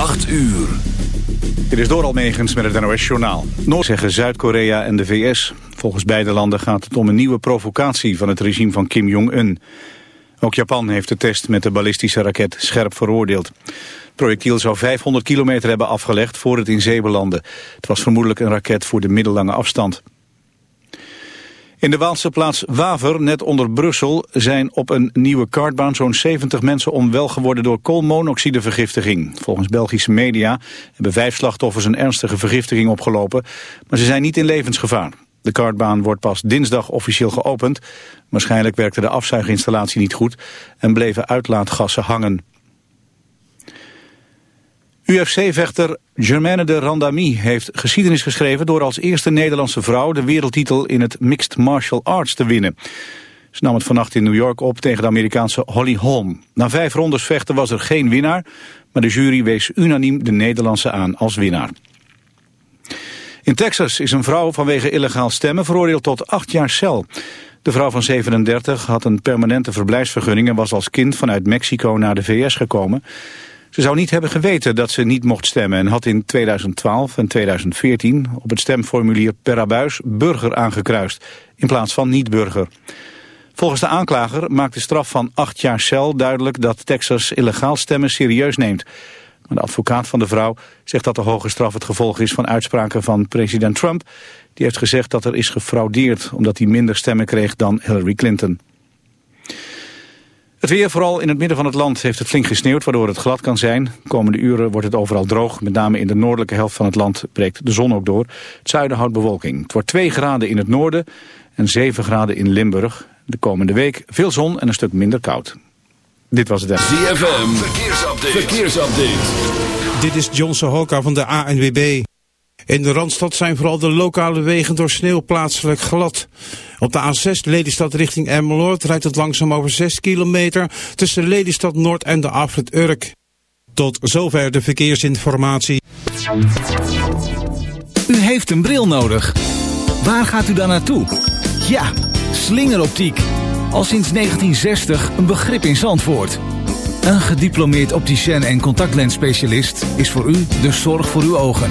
8 uur. Dit is door Almegens met het NOS-journaal. Noord zeggen Zuid-Korea en de VS. Volgens beide landen gaat het om een nieuwe provocatie van het regime van Kim Jong-un. Ook Japan heeft de test met de ballistische raket scherp veroordeeld. Het projectiel zou 500 kilometer hebben afgelegd voor het in zee belandde. Het was vermoedelijk een raket voor de middellange afstand. In de Waalse plaats Waver, net onder Brussel, zijn op een nieuwe kartbaan zo'n 70 mensen onwel geworden door koolmonoxidevergiftiging. Volgens Belgische media hebben vijf slachtoffers een ernstige vergiftiging opgelopen, maar ze zijn niet in levensgevaar. De kartbaan wordt pas dinsdag officieel geopend. Waarschijnlijk werkte de afzuiginstallatie niet goed en bleven uitlaatgassen hangen. UFC-vechter Germaine de Randami heeft geschiedenis geschreven... door als eerste Nederlandse vrouw de wereldtitel in het Mixed Martial Arts te winnen. Ze nam het vannacht in New York op tegen de Amerikaanse Holly Holm. Na vijf rondes vechten was er geen winnaar... maar de jury wees unaniem de Nederlandse aan als winnaar. In Texas is een vrouw vanwege illegaal stemmen veroordeeld tot acht jaar cel. De vrouw van 37 had een permanente verblijfsvergunning... en was als kind vanuit Mexico naar de VS gekomen... Ze zou niet hebben geweten dat ze niet mocht stemmen... en had in 2012 en 2014 op het stemformulier per abuis burger aangekruist... in plaats van niet-burger. Volgens de aanklager maakt de straf van acht jaar cel duidelijk... dat Texas illegaal stemmen serieus neemt. Maar de advocaat van de vrouw zegt dat de hoge straf het gevolg is... van uitspraken van president Trump. Die heeft gezegd dat er is gefraudeerd... omdat hij minder stemmen kreeg dan Hillary Clinton. Het weer, vooral in het midden van het land, heeft het flink gesneeuwd... waardoor het glad kan zijn. komende uren wordt het overal droog. Met name in de noordelijke helft van het land breekt de zon ook door. Het zuiden houdt bewolking. Het wordt 2 graden in het noorden en 7 graden in Limburg. De komende week veel zon en een stuk minder koud. Dit was het. ZFM, verkeersupdate. verkeersupdate. Dit is John Sohoka van de ANWB. In de Randstad zijn vooral de lokale wegen door sneeuw plaatselijk glad. Op de A6 Lelystad richting Emmeloord rijdt het langzaam over 6 kilometer tussen Lelystad Noord en de afrit Urk. Tot zover de verkeersinformatie. U heeft een bril nodig. Waar gaat u dan naartoe? Ja, slingeroptiek. Al sinds 1960 een begrip in Zandvoort. Een gediplomeerd opticien en contactlensspecialist is voor u de zorg voor uw ogen.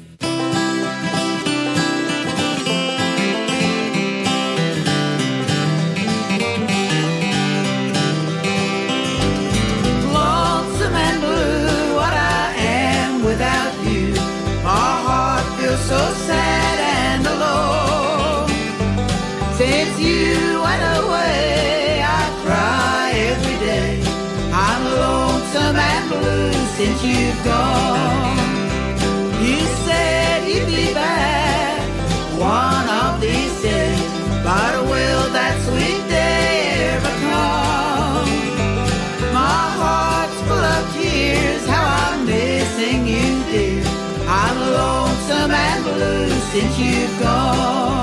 Since you've gone. You said you'd be back one of these days, but will that sweet day ever come? My heart's full of tears, how I'm missing you, dear. I'm lonesome and blue since you've gone.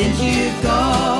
Since you've gone.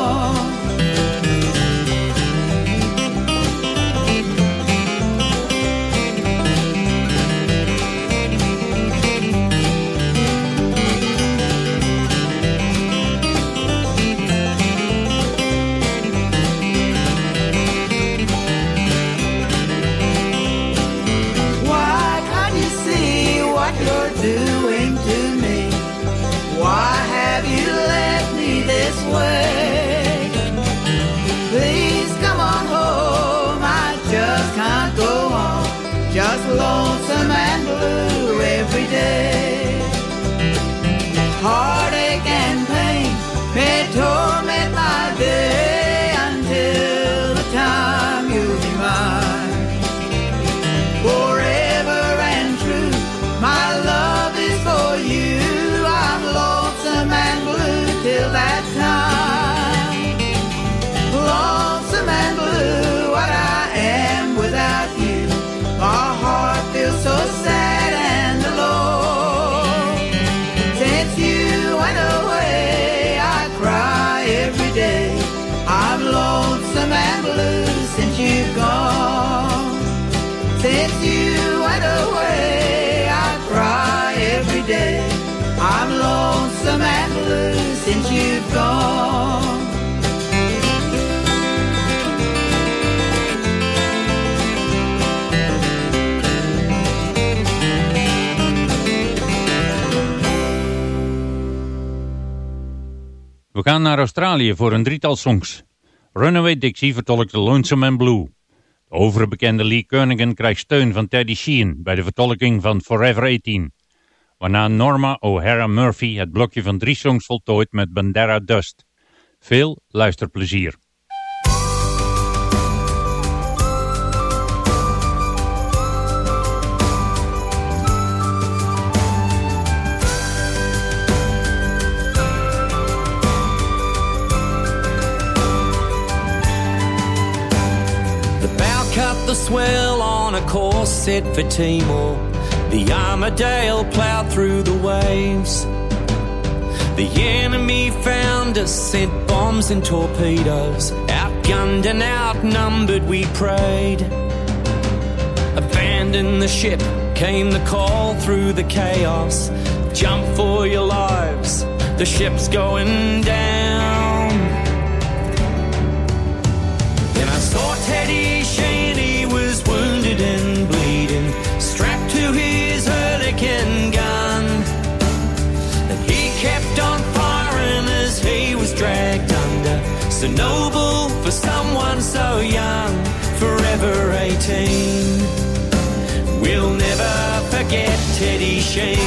We gaan naar Australië voor een drietal songs. Runaway Dixie vertolkt de Lonesome and Blue. De overbekende Lee Kernaghan krijgt steun van Teddy Sheehan bij de vertolking van Forever 18. Waarna Norma O'Hara Murphy het blokje van drie songs voltooit met Bandera Dust. Veel luisterplezier. The swell on a course set for Timor. The Armidale ploughed through the waves. The enemy found us, sent bombs and torpedoes. Outgunned and outnumbered, we prayed. Abandon the ship, came the call through the chaos. Jump for your lives, the ship's going down. So noble for someone so young, forever 18. We'll never forget Teddy Shane.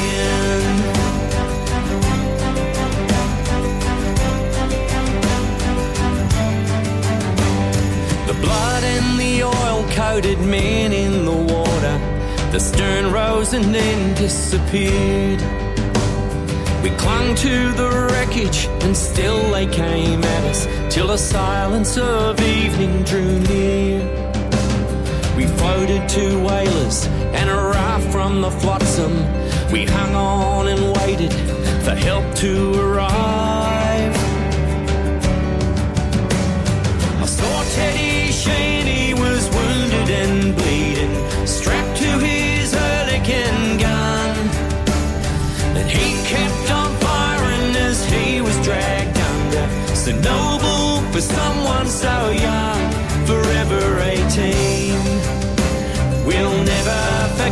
The blood and the oil coated men in the water. The stern rose and then disappeared. We clung to the wreckage and still they came at us till the silence of evening drew near. We floated to whalers and a raft from the flotsam. We hung on and waited for help to arrive.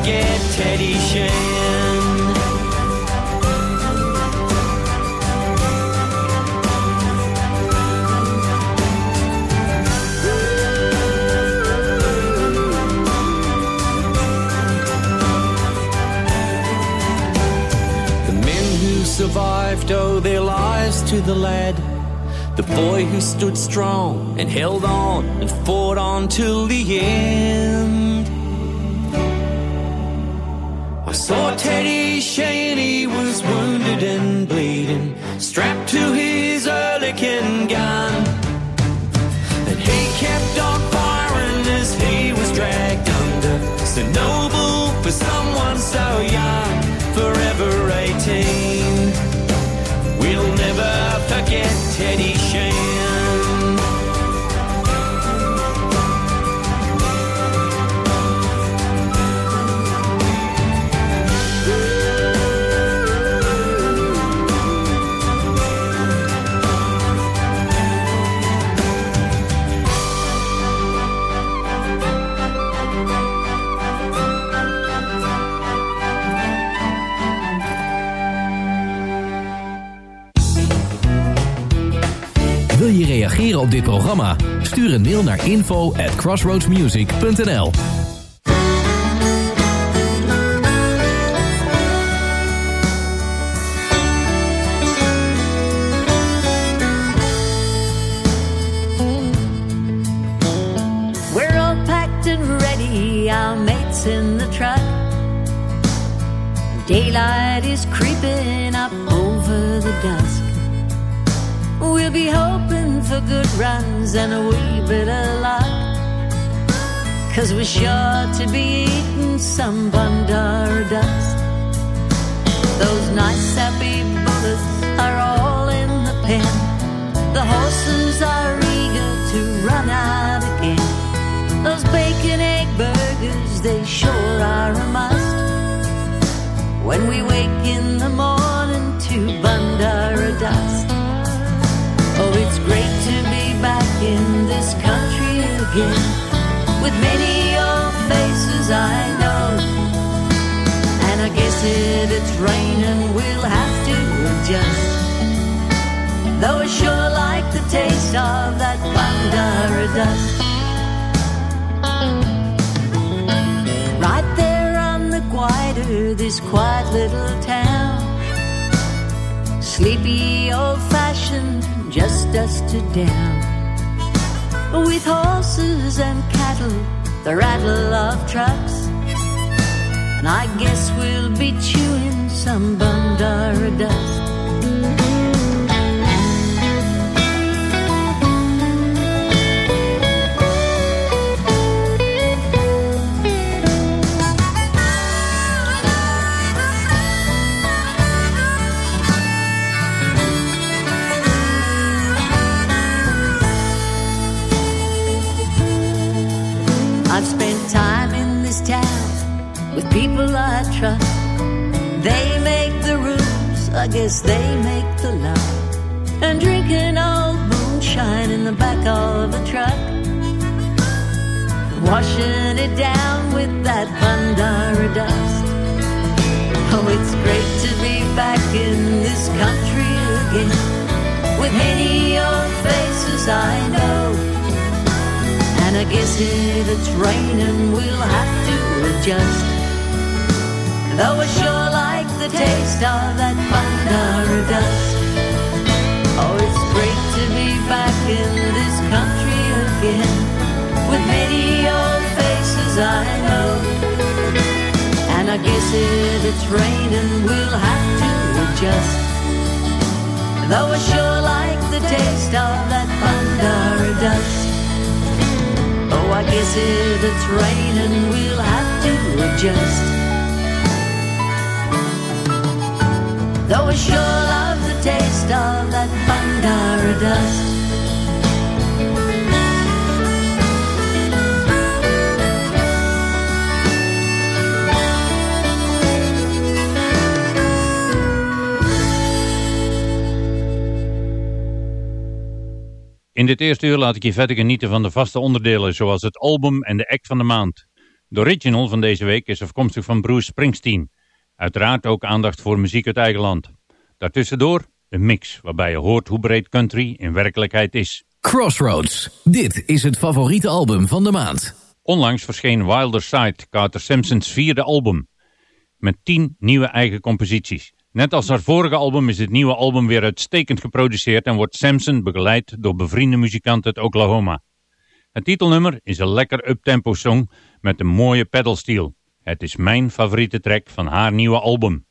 Forget Teddy Shane. The men who survived owe their lives to the lad. The boy who stood strong and held on and fought on till the end. Teddy Shane, he was wounded and bleeding, strapped to his Oerlikon gun. Op dit programma? Stuur een mail naar info at crossroadsmusic.nl We're all packed and ready, our mates in the truck. Daylight is creeping up over the dusk. We'll be hoping for good runs and a wee bit of luck. Cause we're sure to be eating some Bundarra dust. Those nice happy bullets are all in the pen. The horses are eager to run out again. Those bacon egg burgers, they sure are a must. When we wake in the morning to Bundarra dust. Again. With many old faces I know. And I guess if it's raining, we'll have to adjust. Though I sure like the taste of that Bundarra dust. Right there on the Gwydir, this quiet little town. Sleepy, old fashioned, just dusted down. With horses and cattle, the rattle of trucks. And I guess we'll be chewing some Bundarra dust. With people I trust. They make the rules, I guess they make the law. And drinking old moonshine in the back of a truck. Washing it down with that Bundarra dust. Oh, it's great to be back in this country again. With many old faces I know. And I guess if it's raining, we'll have to adjust. Though I sure like the taste of that Bundarra dust. Oh, it's great to be back in this country again. With many old faces I know. And I guess if it's raining, we'll have to adjust. Though I sure like the taste of that Bundarra dust. Oh, I guess if it's raining, we'll have to adjust. Though I sure love the taste of that Bandara dust. In dit eerste uur laat ik je verder genieten van de vaste onderdelen, zoals het album en de act van de maand. De original van deze week is afkomstig van Bruce Springsteen. Uiteraard ook aandacht voor muziek uit eigen land. Daartussendoor een mix, waarbij je hoort hoe breed country in werkelijkheid is. Crossroads. Dit is het favoriete album van de maand. Onlangs verscheen Wilder Side, Carter Simpsons vierde album. Met tien nieuwe eigen composities. Net als haar vorige album is het nieuwe album weer uitstekend geproduceerd en wordt Samson begeleid door bevriende muzikant uit Oklahoma. Het titelnummer is een lekker uptempo song met een mooie pedalsteel. Het is mijn favoriete track van haar nieuwe album.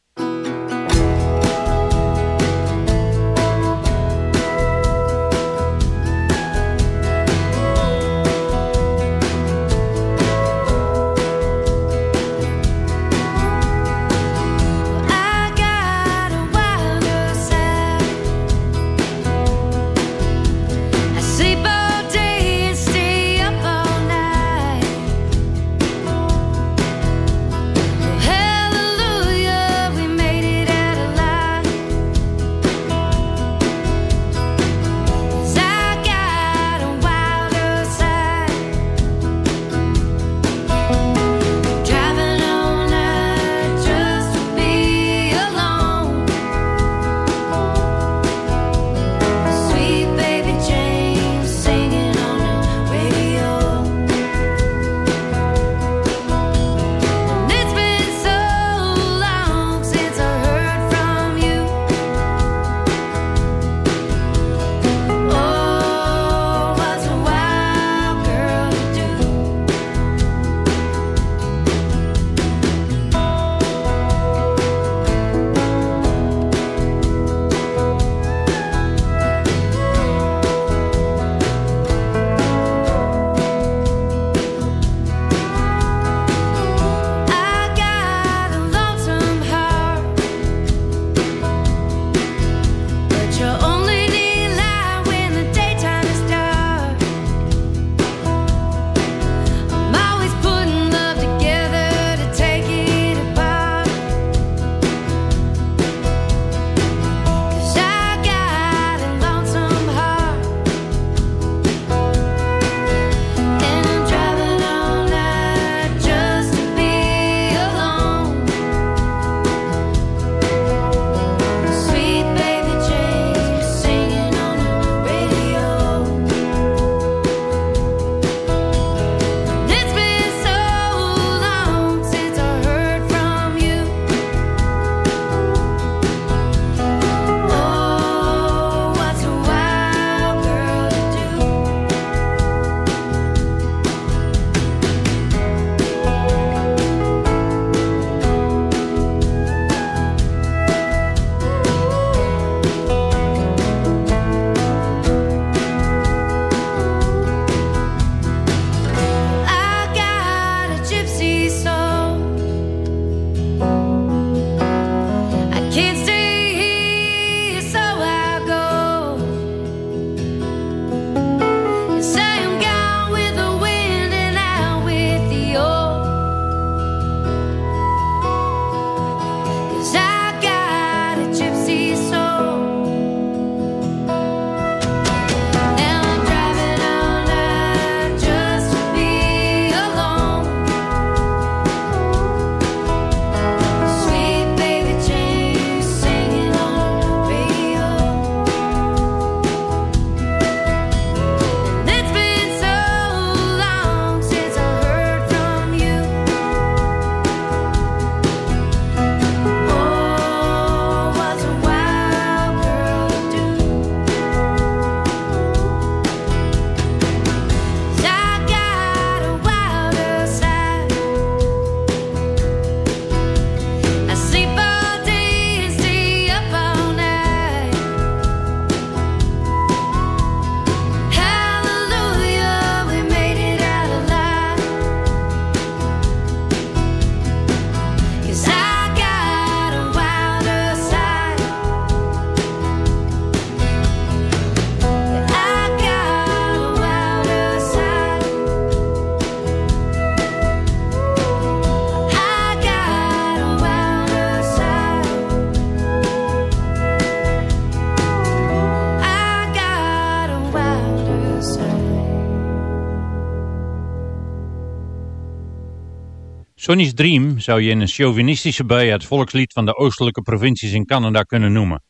Sonny's Dream zou je in een chauvinistische bui het volkslied van de oostelijke provincies in Canada kunnen noemen.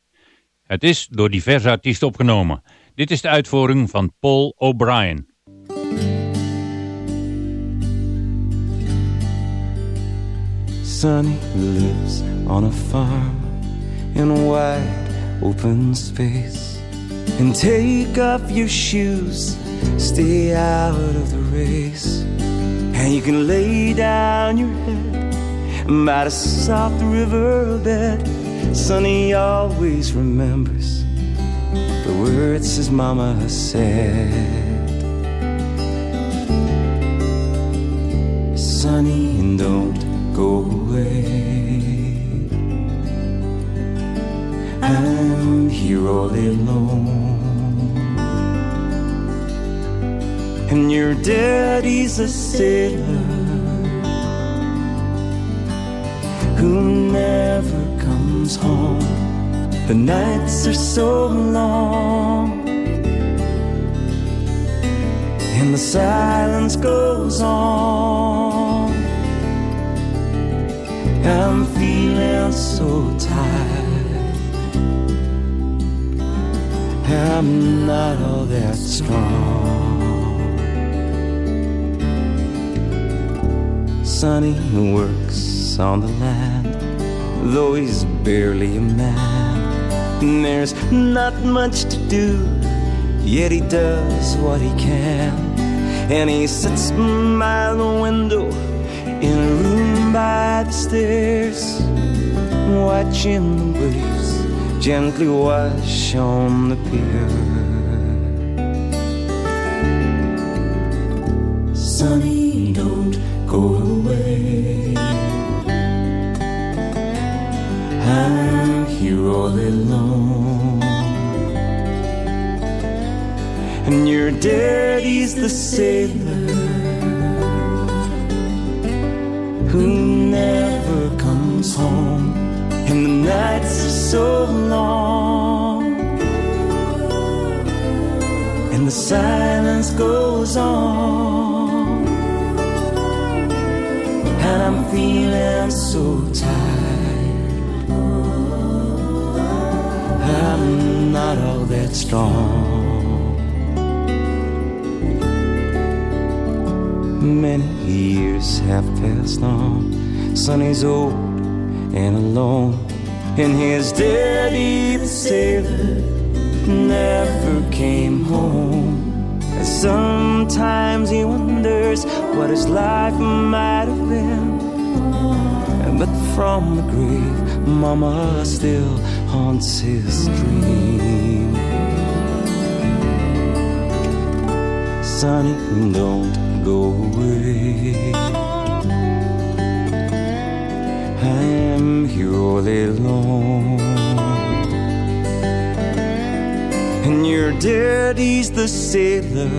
Het is door diverse artiesten opgenomen. Dit is de uitvoering van Paul O'Brien. Sonny lives on a farm in a wide open space. And take off your shoes, stay out of the race. And you can lay down your head by the soft riverbed. Sonny always remembers the words his mama said. Sonny, don't go away. I'm here all alone. And your daddy's a sailor who never comes home. The nights are so long, and the silence goes on. I'm feeling so tired. I'm not all that strong. Sonny works on the land, though he's barely a man. There's not much to do, yet he does what he can. And he sits by the window in a room by the stairs, watching the waves gently wash on the pier. Don't go away. I'm here all alone. And your daddy's the sailor who never comes home. And the nights are so long. And the silence goes on. And I'm feeling so tired. I'm not all that strong. Many years have passed on. Sonny's old and alone. And his daddy, the sailor, never came home. Sometimes he wonders what his life might have been. But from the grave, Mama still haunts his dream. Sonny, don't go away. I'm here all alone. And your daddy's the sailor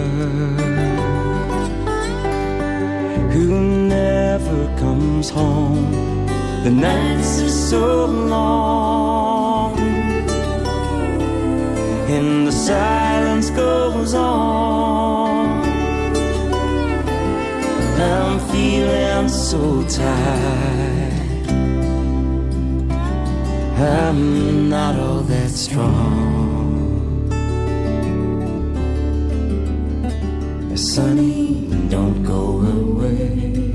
who never comes home. The nights are so long, and the silence goes on. I'm feeling so tired. I'm not all that strong. Sonny, don't go away.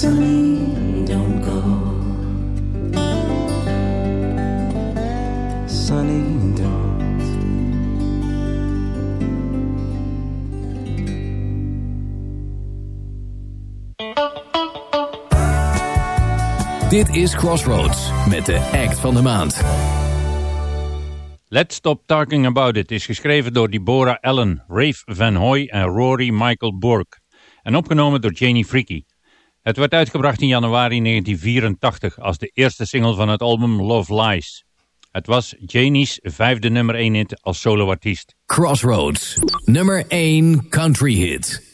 Sonny, don't go. Sonny, don't. Dit is Crossroads met de act van de maand. Let's Stop Talking About It is geschreven door Deborah Allen, Rafe Van Hoy en Rory Michael Burke en opgenomen door Janie Freaky. Het werd uitgebracht in januari 1984 als de eerste single van het album Love Lies. Het was Janie's vijfde nummer 1 hit als soloartiest. Crossroads, nummer 1 country hit.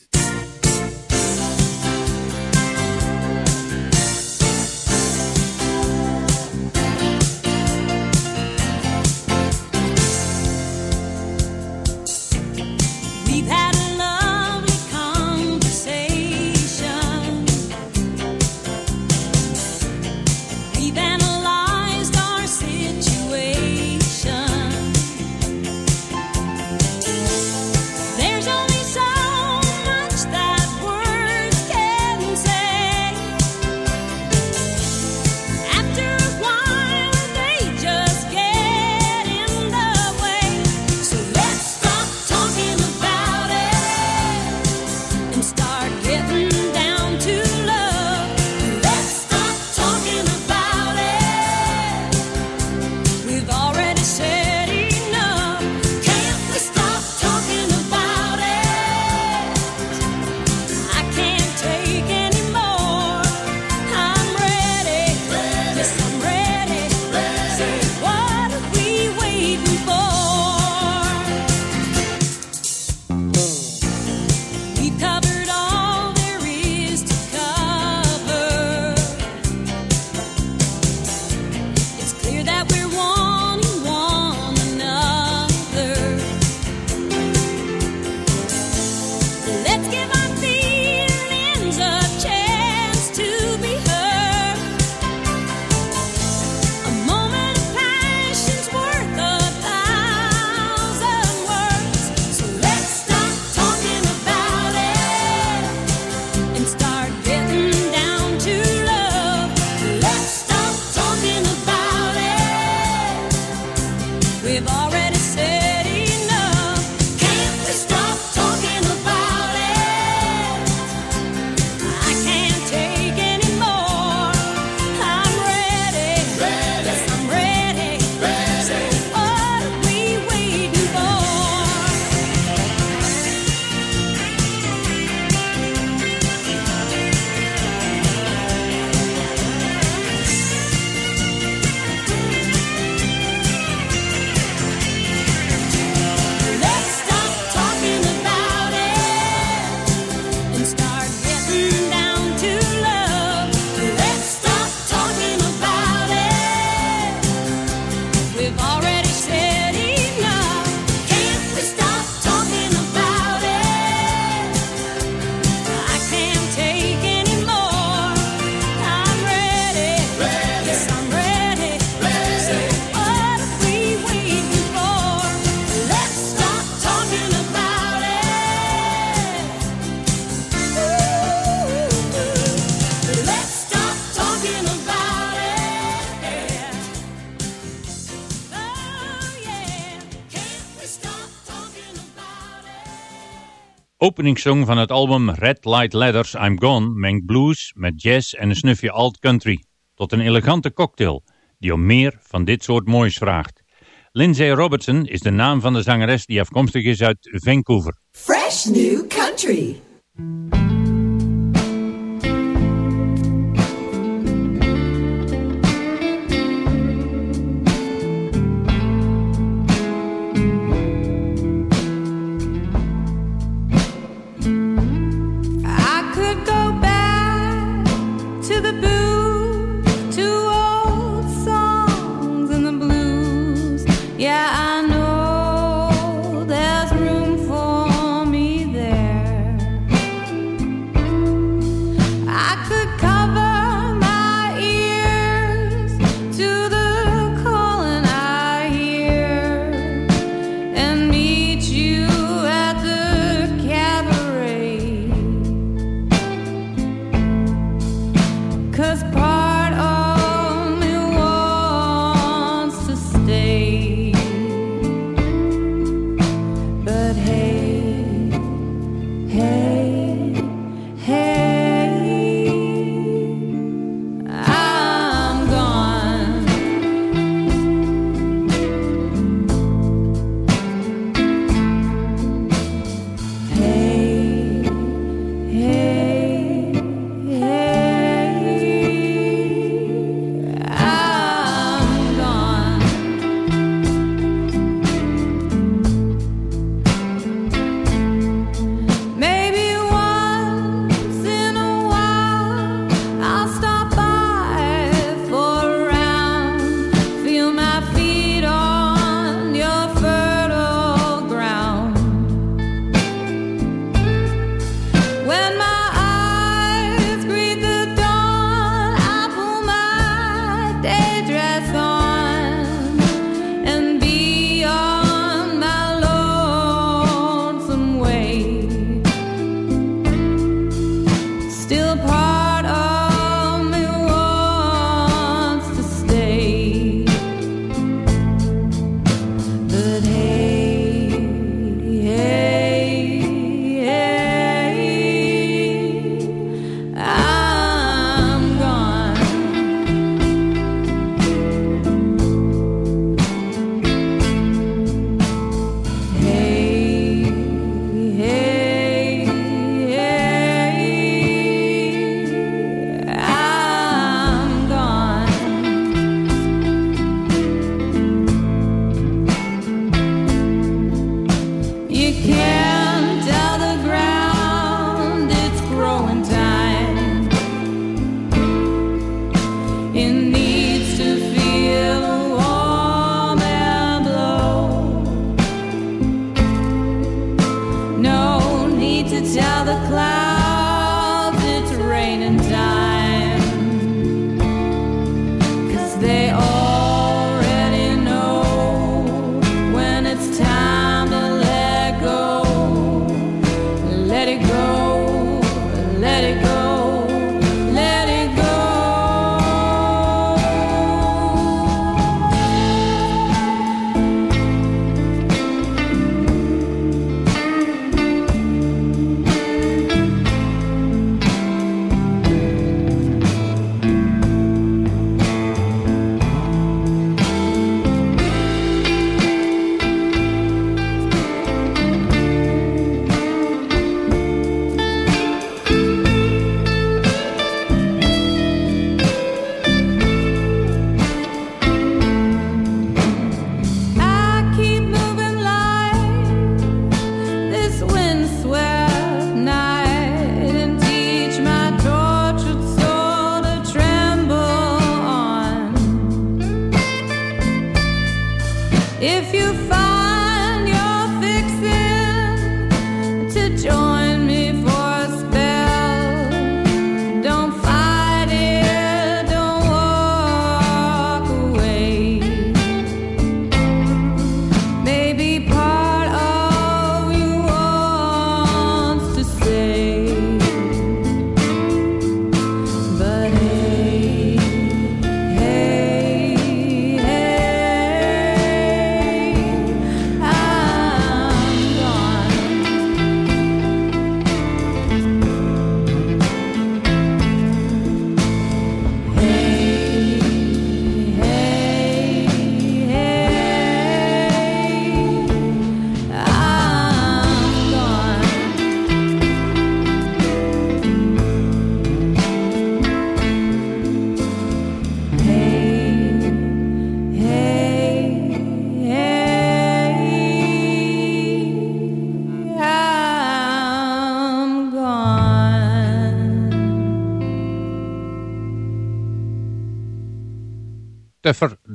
Openingssong van het album Red Light Letters I'm Gone mengt blues met jazz en een snufje alt country tot een elegante cocktail die om meer van dit soort moois vraagt. Lindsay Robertson is de naam van de zangeres die afkomstig is uit Vancouver. Fresh New Country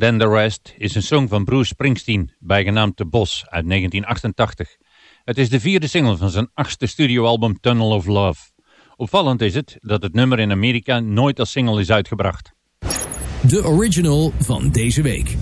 Than The Rest is een song van Bruce Springsteen, bijgenaamd The Boss uit 1988. Het is de vierde single van zijn achtste studioalbum Tunnel of Love. Opvallend is het dat het nummer in Amerika nooit als single is uitgebracht. De original van deze week.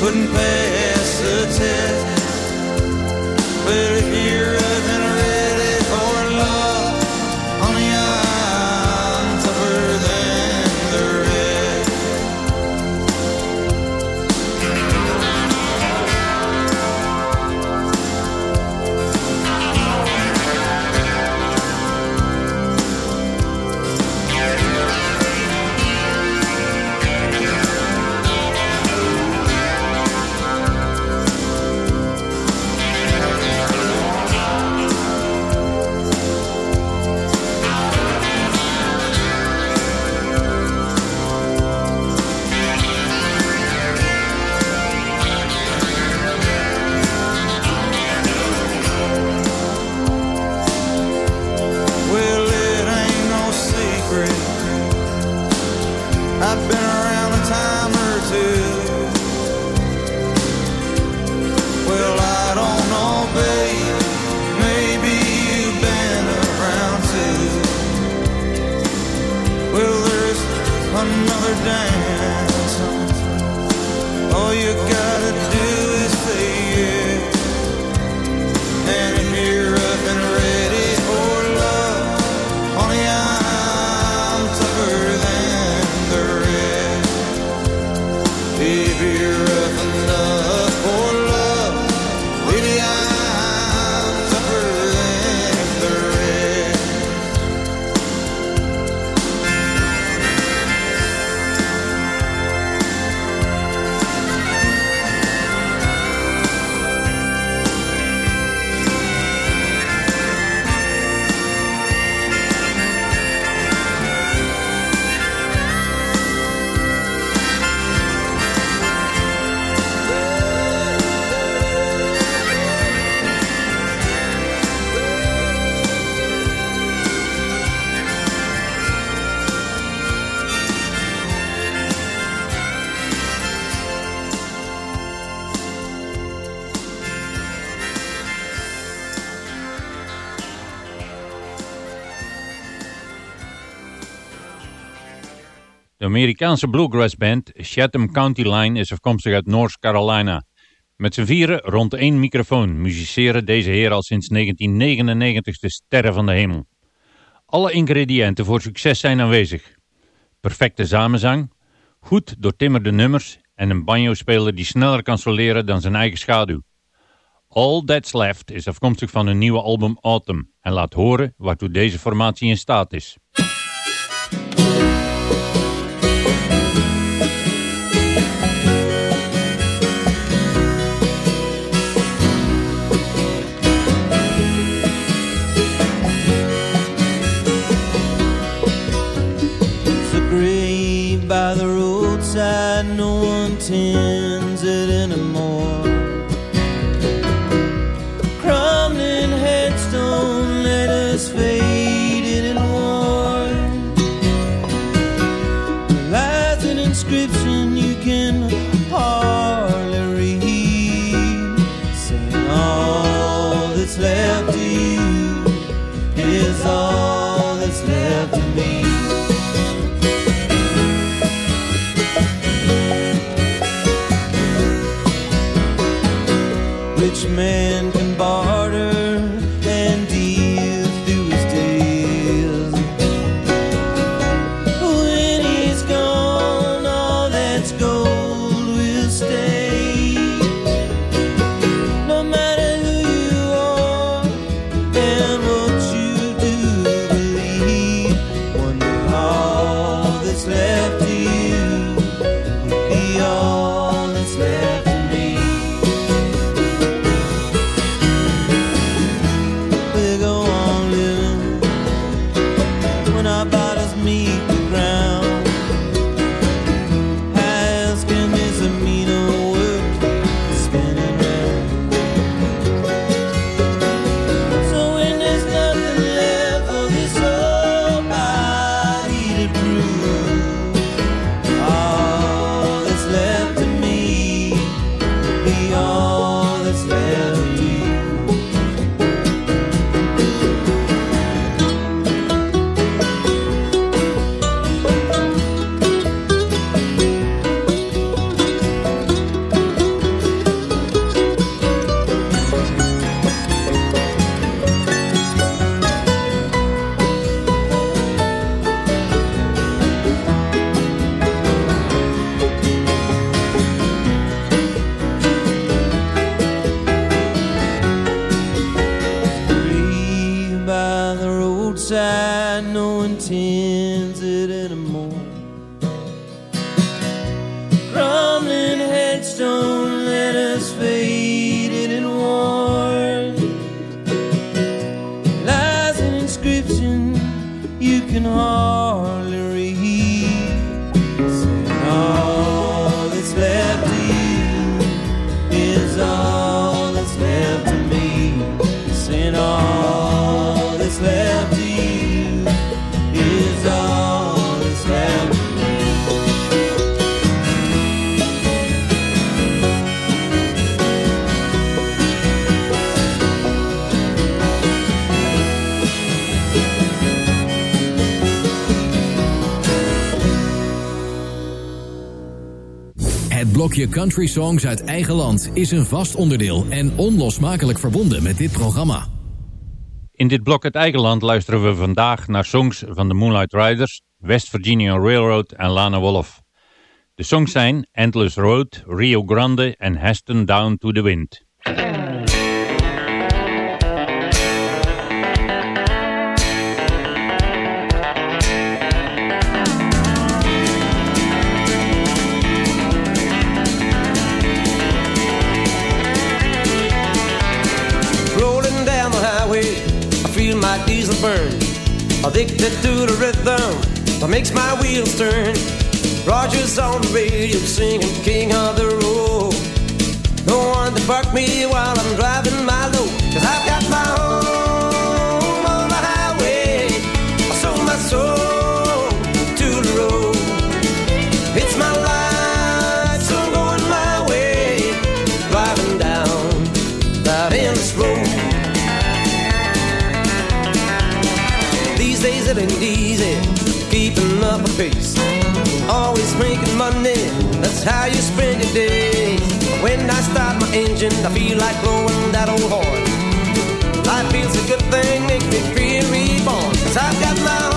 Couldn't pass the test. But if you're Amerikaanse bluegrassband Chatham County Line is afkomstig uit North Carolina. Met z'n vieren rond één microfoon musiceren deze heren al sinds 1999 de sterren van de hemel. Alle ingrediënten voor succes zijn aanwezig. Perfecte samenzang, goed doortimmerde nummers en een banjo-speler die sneller kan soleren dan zijn eigen schaduw. All That's Left is afkomstig van hun nieuwe album Autumn en laat horen waartoe deze formatie in staat is. man. broken heart. Country Songs uit eigen land is een vast onderdeel en onlosmakelijk verbonden met dit programma. In dit blok uit eigen land luisteren we vandaag naar songs van de Moonlight Riders, West Virginia Railroad en Lana Wolf. De songs zijn Endless Road, Rio Grande en Heston Down to the Wind. wheels are. Addicted to the rhythm that makes my wheels turn. Rogers on the radio singing King of the Road. No one to park me while I'm driving my load. Cause I've got my own. is how you spend your day. When I start my engine, I feel like blowing that old horn. Life feels a good thing, makes me feel reborn. Cause I've got my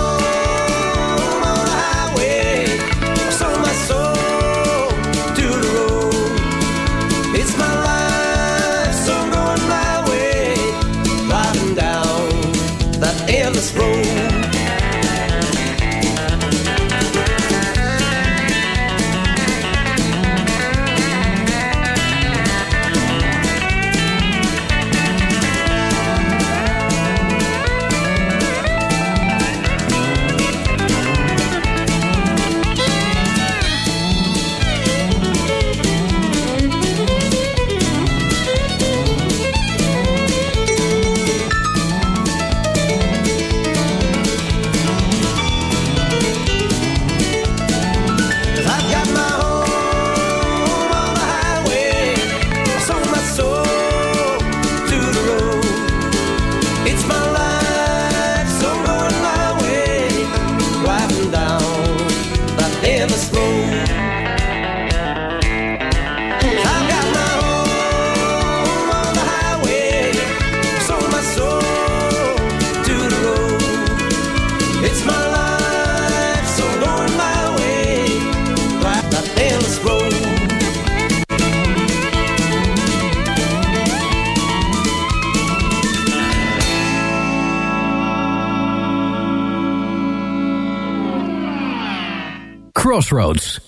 Crossroads.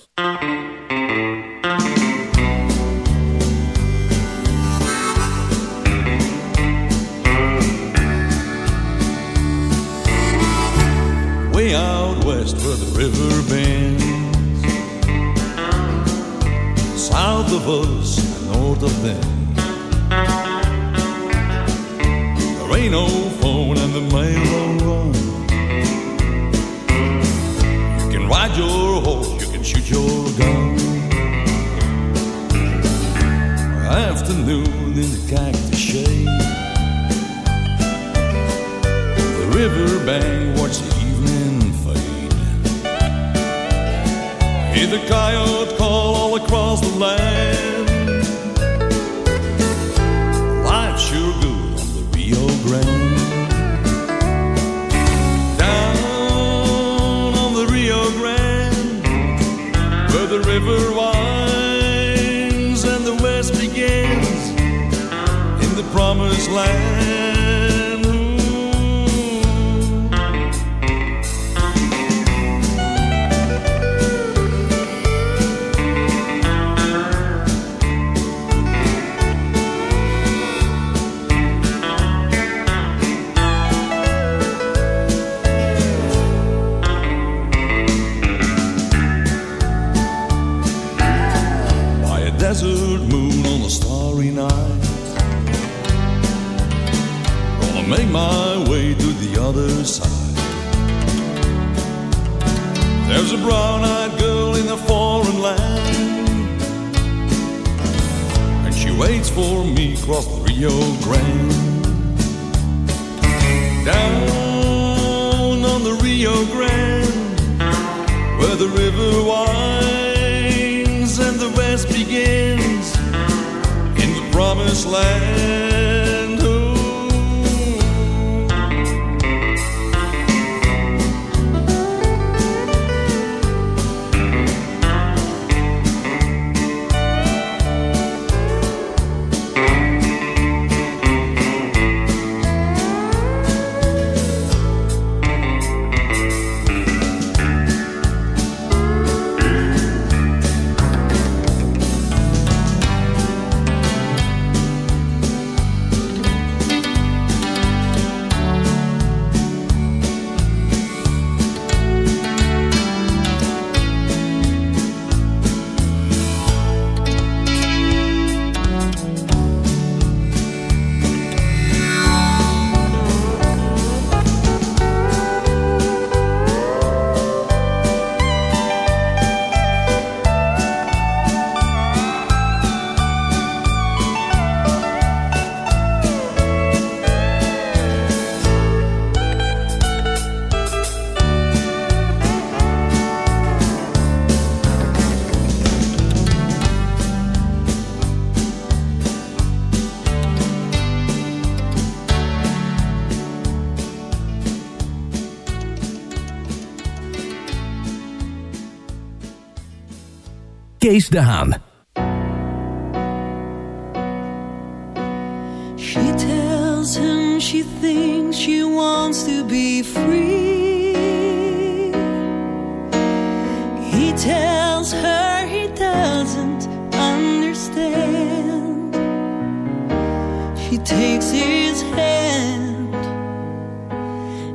Way out west where the river bends. South of us and north of them. There ain't no phone and the mail don't run can ride your horse, you can shoot your gun. Afternoon in the cactus shade. The riverbank watch the evening fade. Hear the coyote call all across the land. Life's sure good on the Rio Grande river winds and the west begins In the promised land brown eyed girl in a foreign land, and she waits for me across the Rio Grande. Down on the Rio Grande, where the river winds and the west begins in the promised land. De Haan. She tells him she thinks she wants to be free. He tells her he doesn't understand. She takes his hand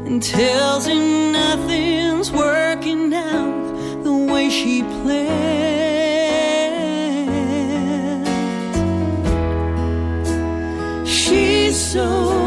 and tells him nothing's working out the way she planned. So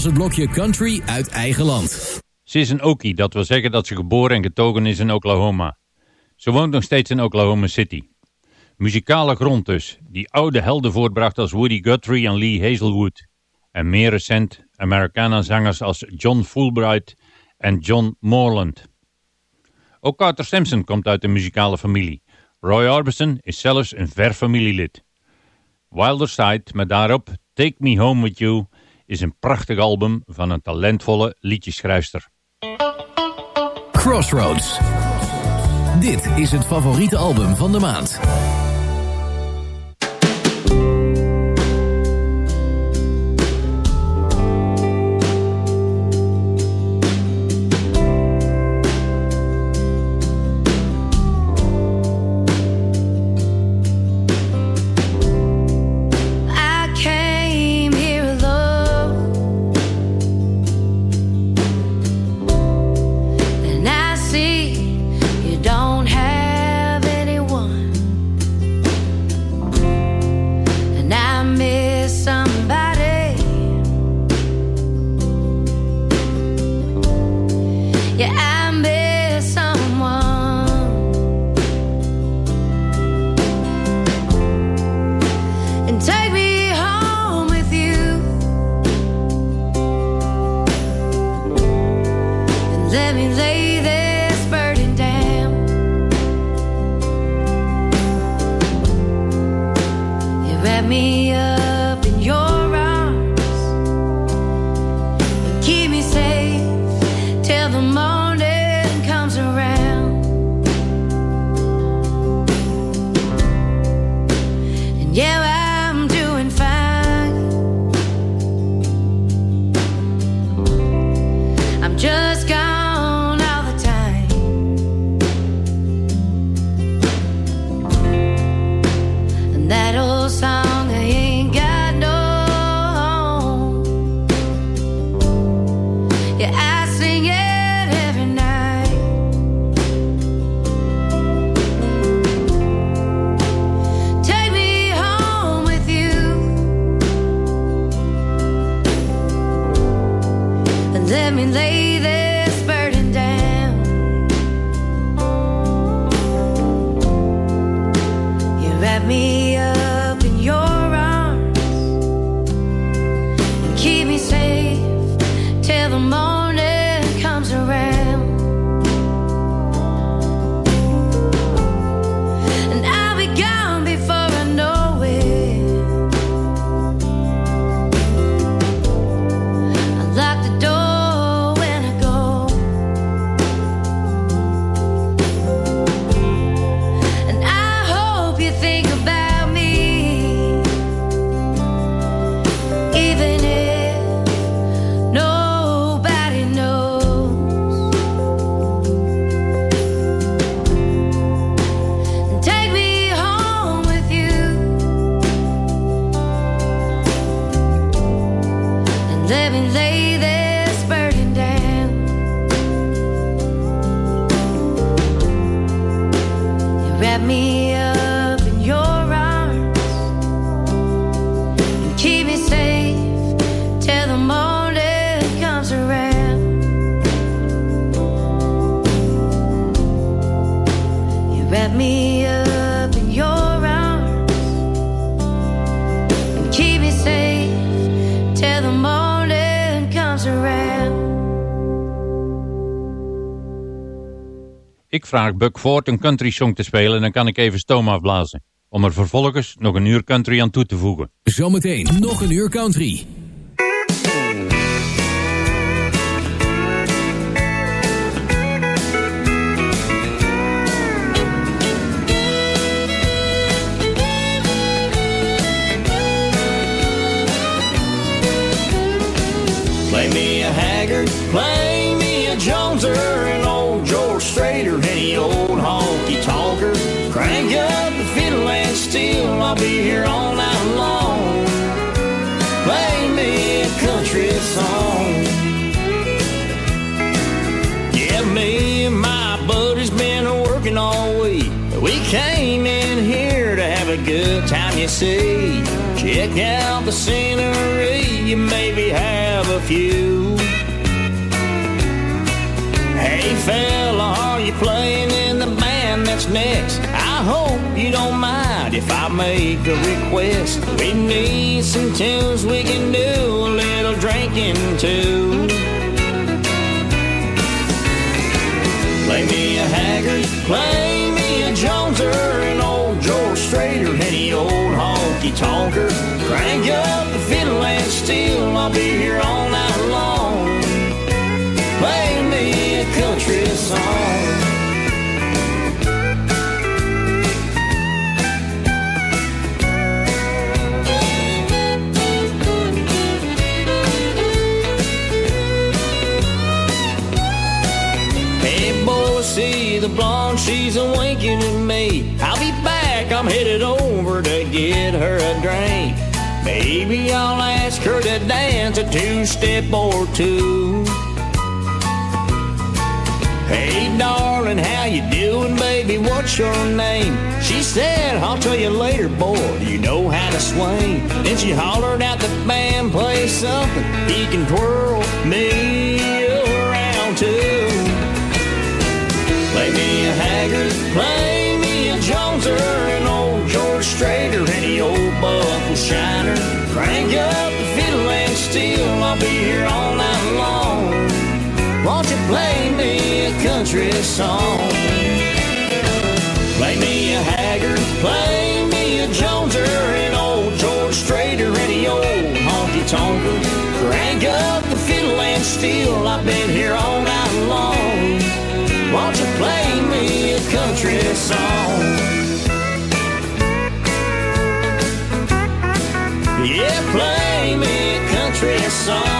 was het blokje country uit eigen land. Ze is een Okie, dat wil zeggen dat ze geboren en getogen is in Oklahoma. Ze woont nog steeds in Oklahoma City. Muzikale grond dus, die oude helden voortbracht als Woody Guthrie en Lee Hazelwood. En meer recent Americana-zangers als John Fulbright en John Morland. Ook Carter Simpson komt uit een muzikale familie. Roy Orbison is zelfs een ver familielid. Wilder Side met daarop Take Me Home With You is een prachtig album van een talentvolle liedjeschrijfster. Crossroads. Dit is het favoriete album van de maand. And let Vraag Buck Ford een country song te spelen en dan kan ik even stoom afblazen. Om er vervolgens nog een uur country aan toe te voegen. Zometeen nog een uur country. See. Check out the scenery, you maybe have a few. Hey fella, are you playing in the band that's next? I hope you don't mind if I make a request. We need some tunes we can do a little drinking too. Play me a Haggard, play get her a drink. Maybe I'll ask her to dance a two step or two. Hey, darling, how you doing, baby? What's your name? She said, I'll tell you later, boy. You know how to swing? Then she hollered out the band play something. He can twirl me around too. Play me a Haggard, play Strader, any old buckle shiner. Crank up the fiddle and steel, I'll be here all night long. Won't you play me a country song? Play me a Haggard, play me a Joneser, an old George Strader, any old honky tonker. Crank up the fiddle and steel, I've been here all night long. Won't you play me a country song? Song.